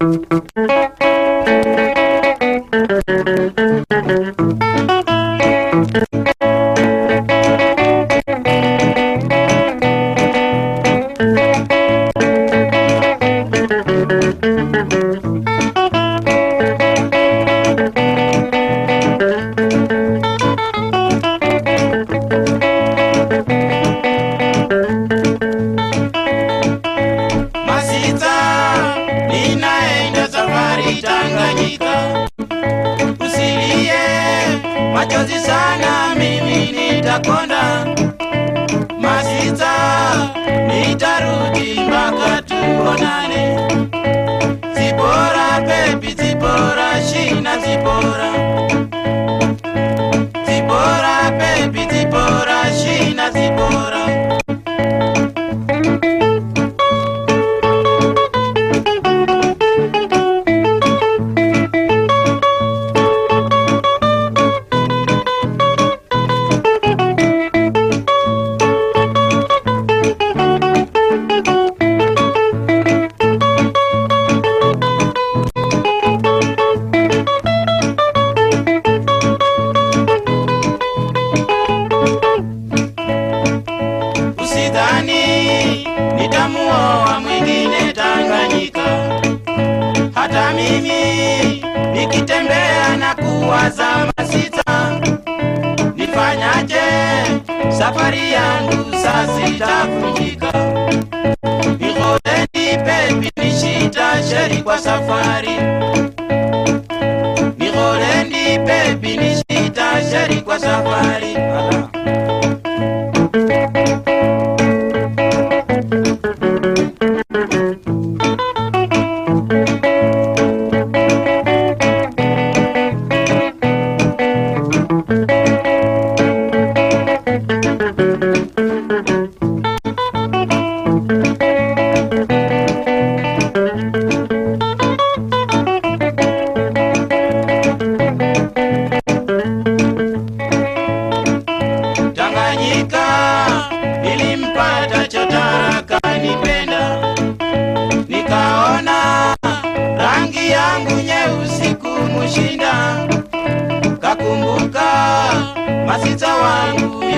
Masita, machozi sana, mimi nitakonda. Masita, nitarudi mpaka tuonane. Zipora baby, Zipora shina Zipora. Zipora baby, Zipora shina Zipora. Mwingine Tanganyika, hata mimi nikitembea na kuwaza masita, nifanyaje? Safari yangu sasa itavunjika. Niholeni pepi nishita sheri kwa safari. Niholeni pepi nishita sheri kwa safari. Masita wangu